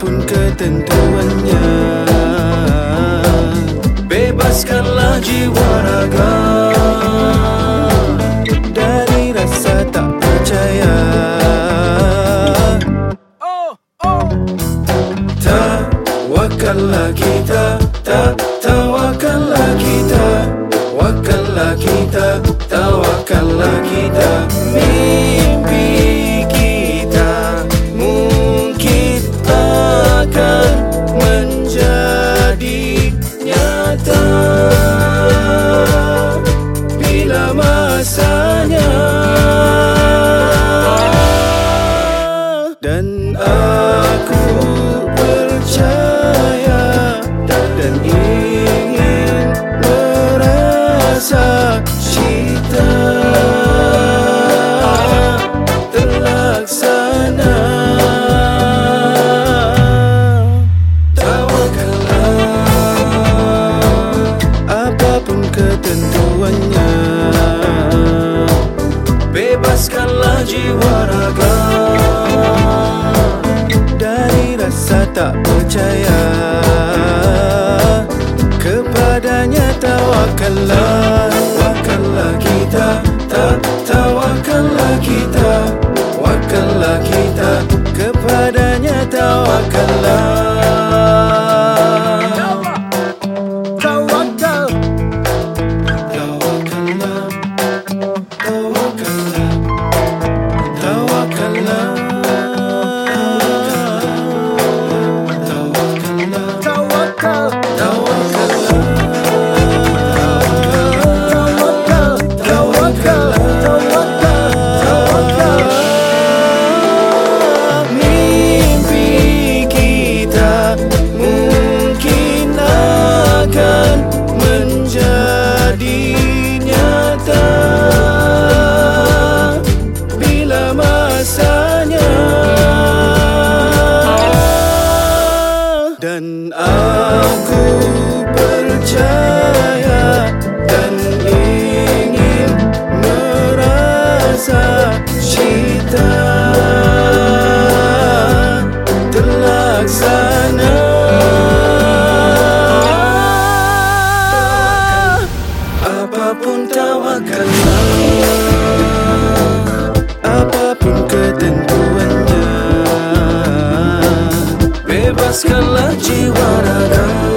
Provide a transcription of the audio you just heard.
Apapun ketentuannya. Bebaskanlah jiwa raga Dari rasa tak percaya. Oh, oh. Tawakallah kita Tak tawakallah kita. Wakallah kita Tawakallah kita masanya Dan aku percaya Dan ingin merasa Apapun ketentuannya tak percaya Kepadanya tawakallah Wakallah kita Tak tawakallah kita gun ketentuannya bebaskanlah jiwa raga